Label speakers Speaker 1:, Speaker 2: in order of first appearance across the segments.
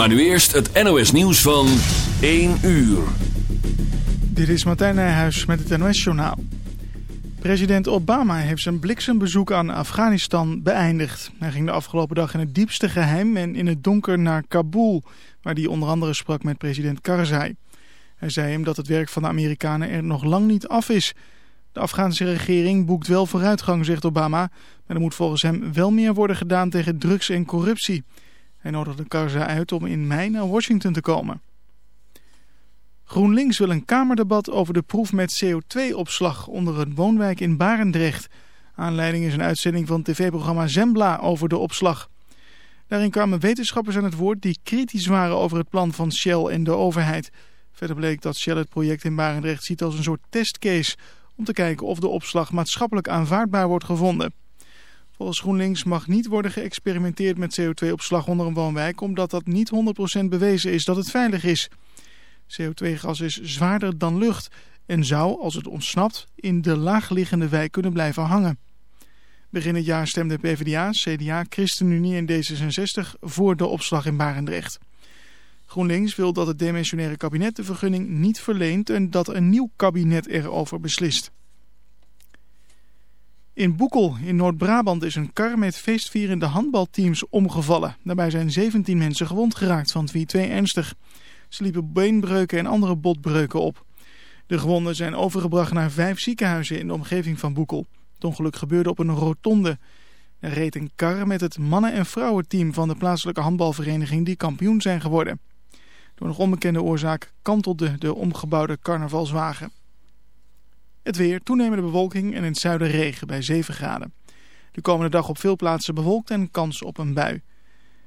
Speaker 1: Maar nu eerst het NOS nieuws van 1 uur.
Speaker 2: Dit is Martijn Nijhuis met het NOS journaal. President Obama heeft zijn bliksembezoek aan Afghanistan beëindigd. Hij ging de afgelopen dag in het diepste geheim en in het donker naar Kabul... waar hij onder andere sprak met president Karzai. Hij zei hem dat het werk van de Amerikanen er nog lang niet af is... De Afghaanse regering boekt wel vooruitgang, zegt Obama. Maar er moet volgens hem wel meer worden gedaan tegen drugs en corruptie. Hij nodigde Karzai uit om in mei naar Washington te komen. GroenLinks wil een kamerdebat over de proef met CO2-opslag onder een woonwijk in Barendrecht. Aanleiding is een uitzending van tv-programma Zembla over de opslag. Daarin kwamen wetenschappers aan het woord die kritisch waren over het plan van Shell en de overheid. Verder bleek dat Shell het project in Barendrecht ziet als een soort testcase om te kijken of de opslag maatschappelijk aanvaardbaar wordt gevonden. Volgens GroenLinks mag niet worden geëxperimenteerd met CO2-opslag onder een woonwijk, omdat dat niet 100% bewezen is dat het veilig is. CO2-gas is zwaarder dan lucht en zou, als het ontsnapt, in de laagliggende wijk kunnen blijven hangen. Begin het jaar stemde PvdA, CDA, ChristenUnie en D66 voor de opslag in Barendrecht. GroenLinks wil dat het demissionaire kabinet de vergunning niet verleent en dat een nieuw kabinet erover beslist. In Boekel in Noord-Brabant is een kar met feestvierende handbalteams omgevallen. Daarbij zijn 17 mensen gewond geraakt, van wie twee ernstig. Ze liepen beenbreuken en andere botbreuken op. De gewonden zijn overgebracht naar vijf ziekenhuizen in de omgeving van Boekel. Het ongeluk gebeurde op een rotonde. Er reed een kar met het mannen- en vrouwenteam van de plaatselijke handbalvereniging die kampioen zijn geworden. Door nog onbekende oorzaak kantelde de omgebouwde carnavalswagen. Het weer, toenemende bewolking en in het zuiden regen bij 7 graden. De komende dag op veel plaatsen bewolkt en kans op een bui.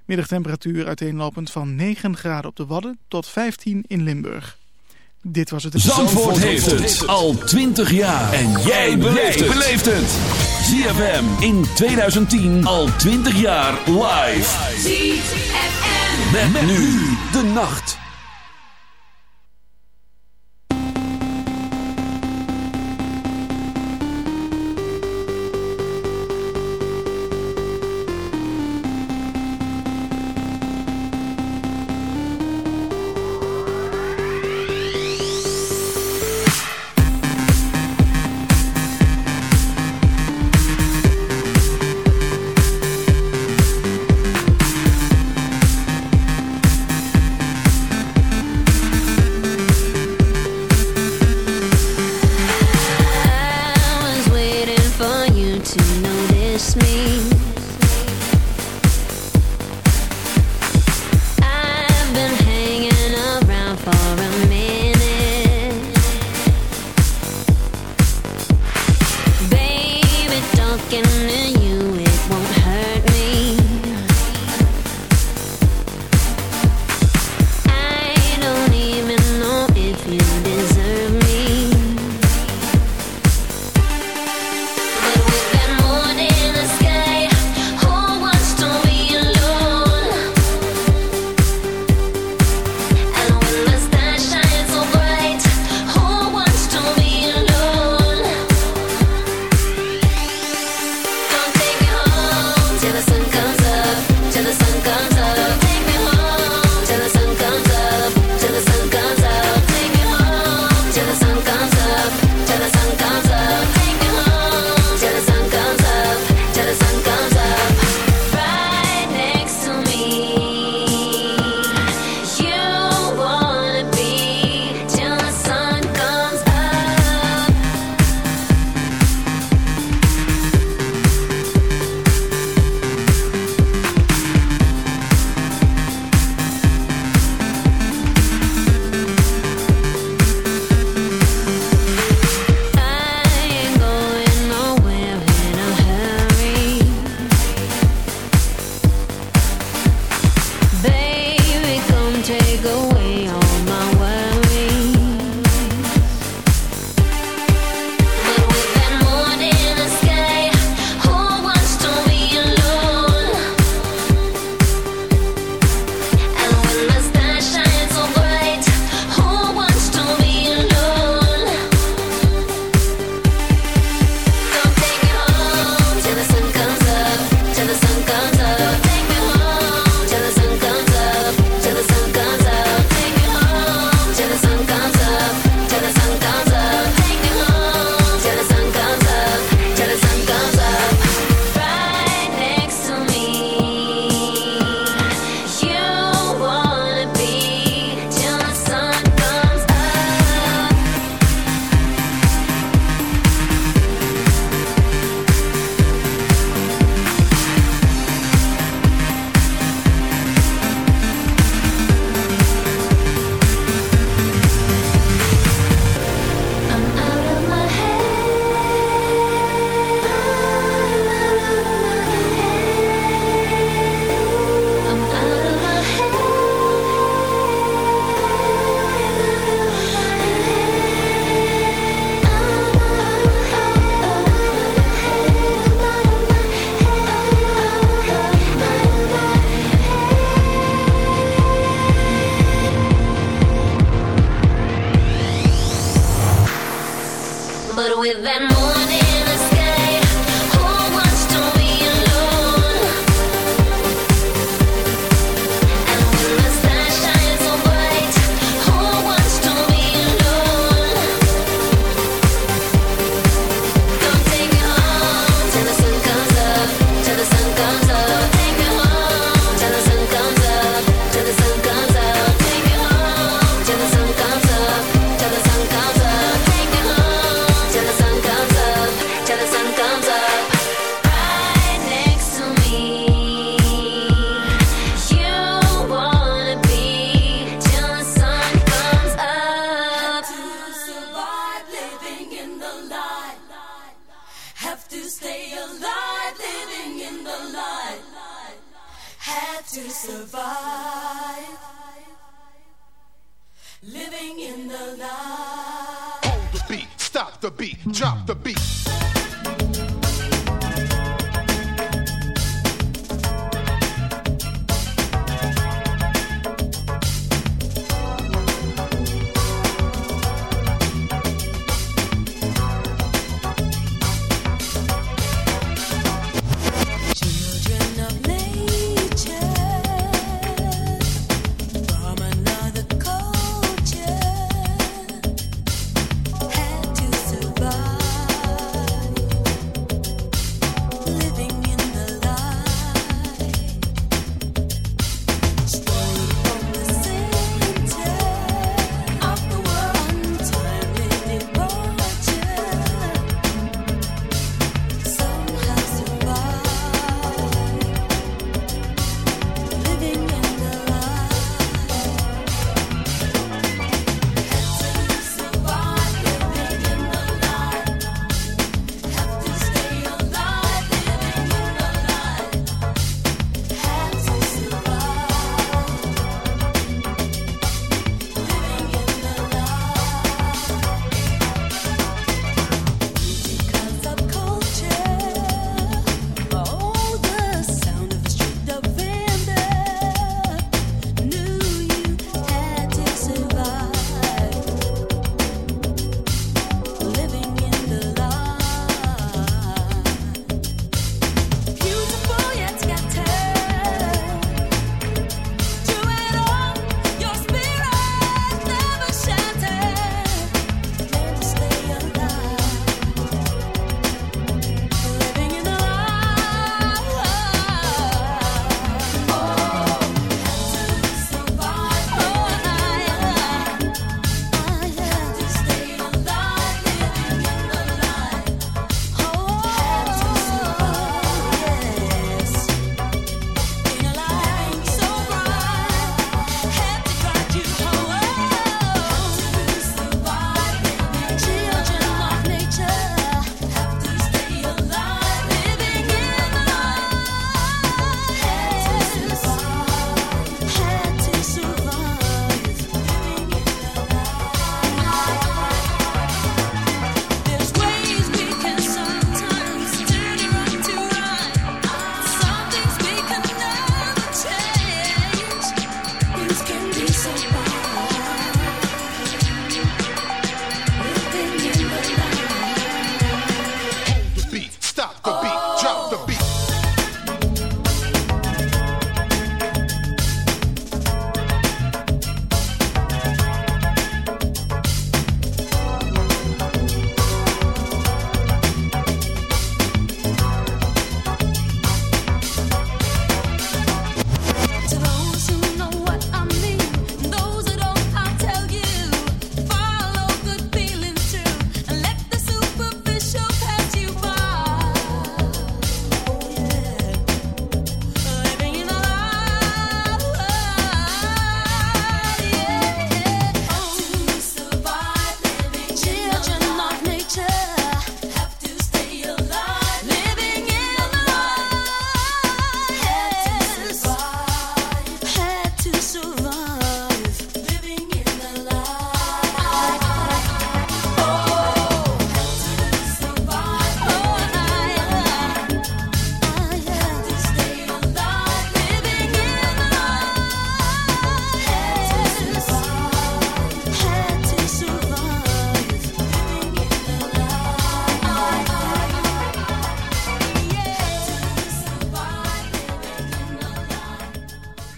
Speaker 2: Middagtemperatuur uiteenlopend van 9 graden op de Wadden tot 15 in Limburg. Dit was het...
Speaker 1: Zandvoort, Zandvoort heeft het al 20 jaar. En jij beleeft het. ZFM in 2010 al 20 jaar live. ZFM. Met, nu de nacht.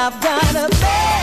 Speaker 3: I've got a bad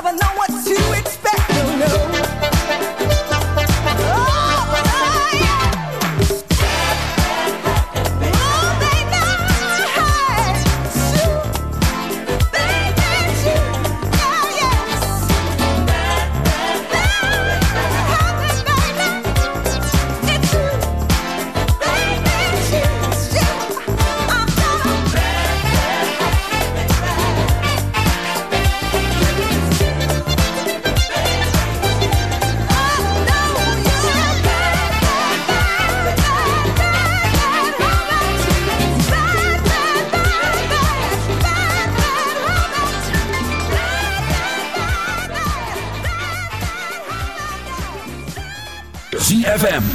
Speaker 3: never know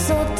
Speaker 4: så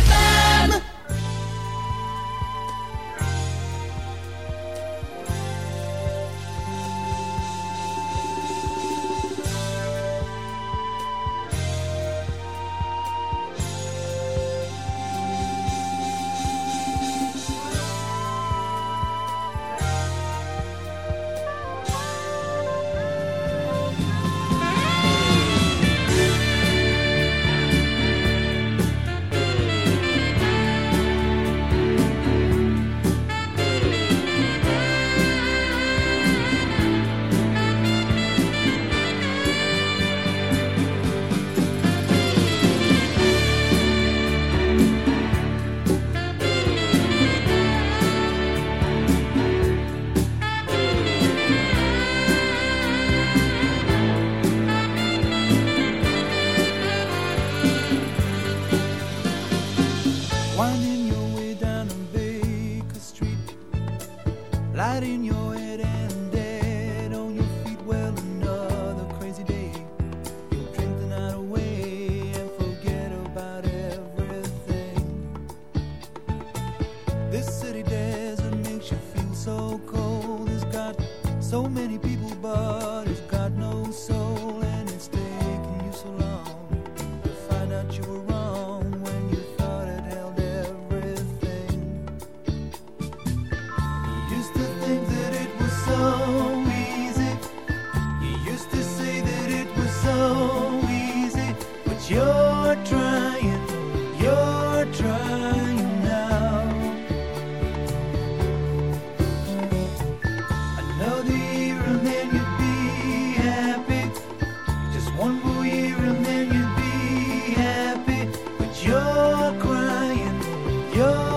Speaker 5: go.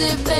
Speaker 5: it,
Speaker 4: baby.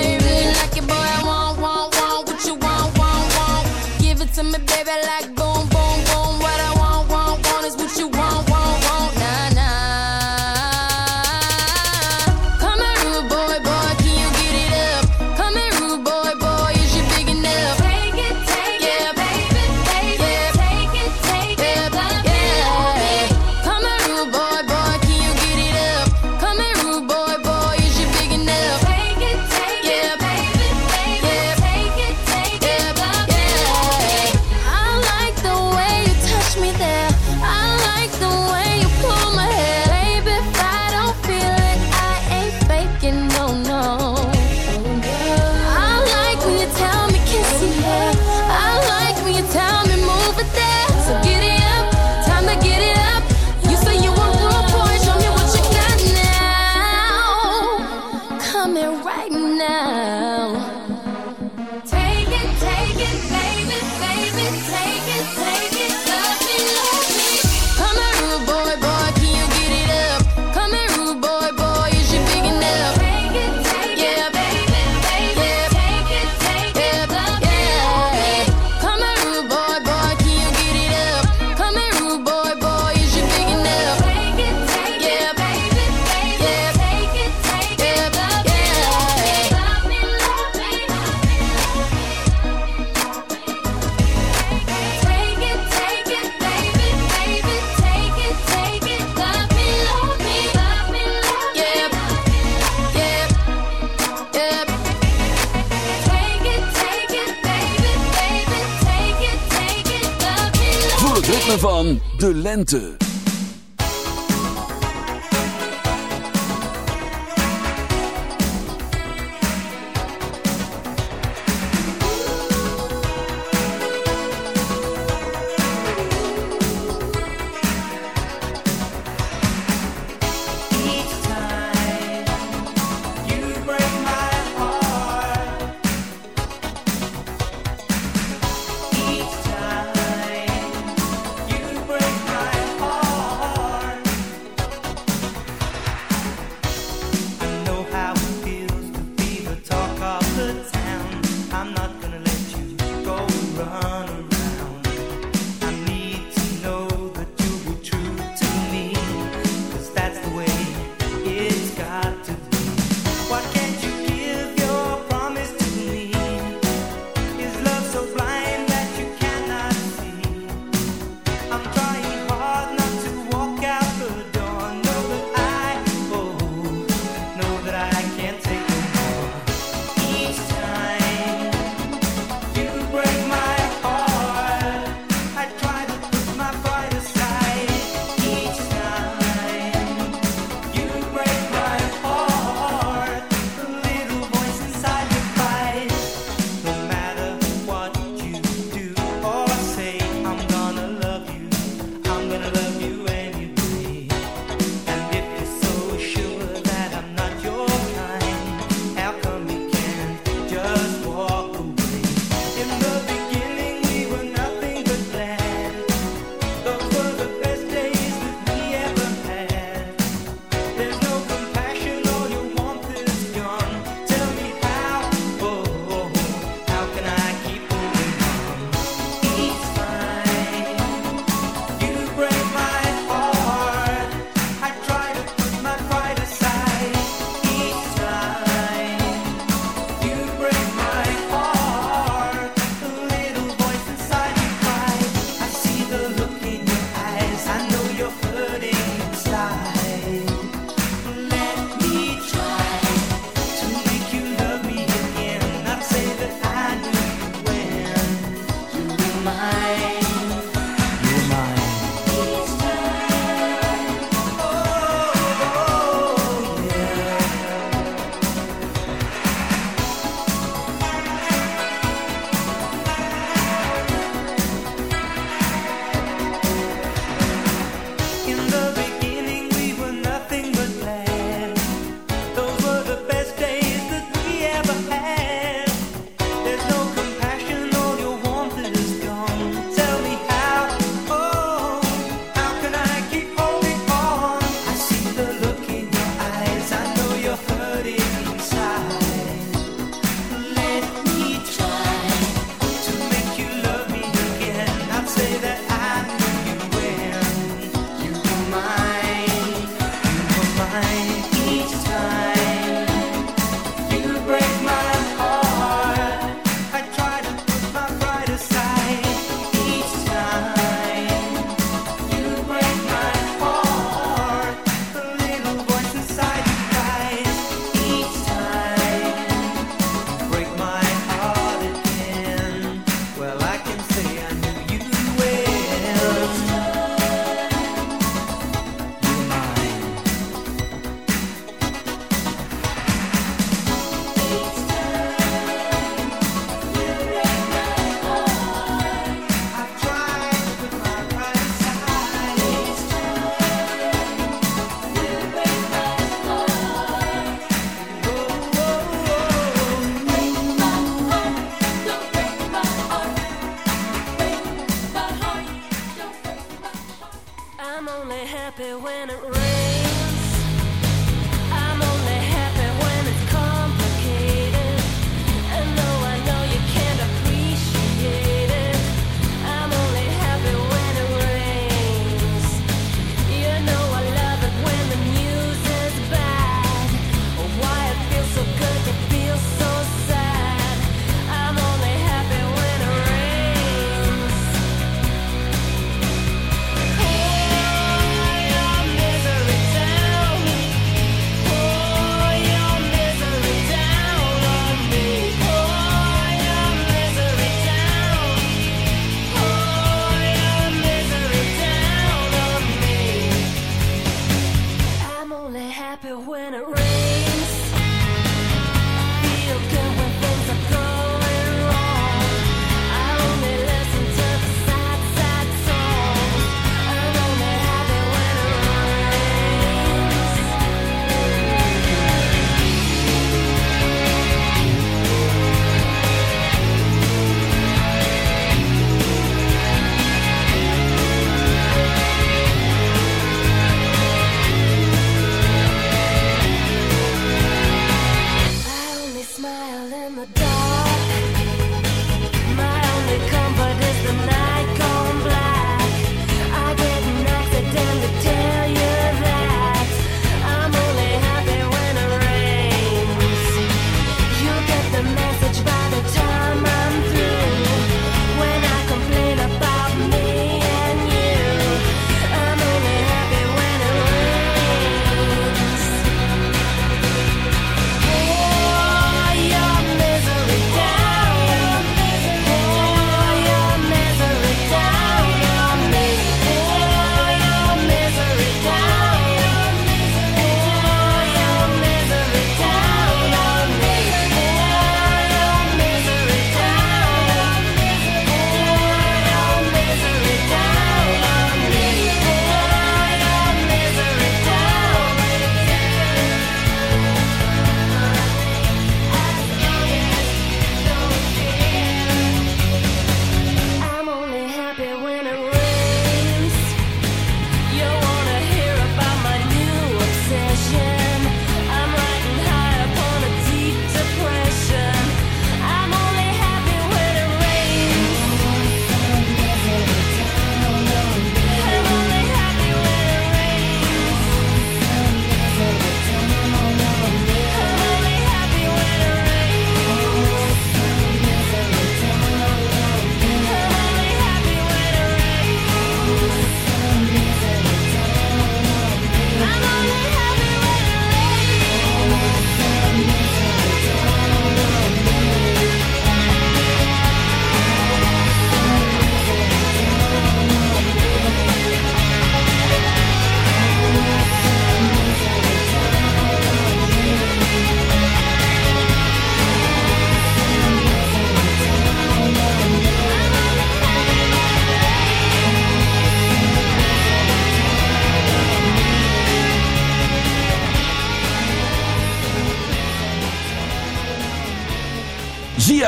Speaker 4: De lente.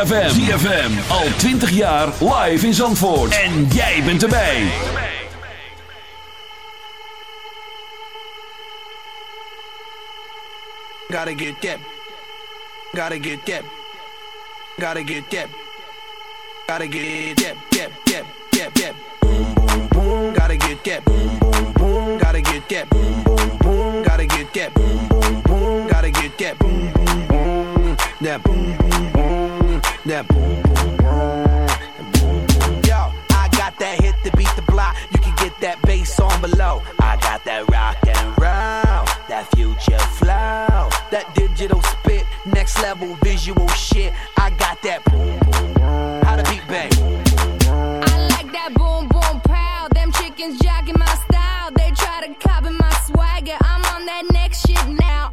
Speaker 1: ZFM. ZFM. Al 20 jaar live in Zandvoort. En jij bent erbij.
Speaker 6: Gotta get that. Gotta get that. Gotta get that. Gotta get that. That. That. That. That. Boom. Boom. Boom. Gotta get that. Boom. Boom. Boom. Gotta get that. Boom. Boom. Boom. Gotta get that. Boom. Boom. Boom. Gotta get that. Boom. Boom. Boom. That. Boom. Boom. Boom that boom, boom, boom, boom, boom. Yo, I got that hit to beat the block. You can get that bass on below. I got that rock and roll, that future flow, that digital spit, next level visual shit. I got that boom, boom, boom. How to beat bang.
Speaker 7: I like that boom, boom, pow. Them chickens jacking my style. They try to copy my swagger. I'm on that next shit now.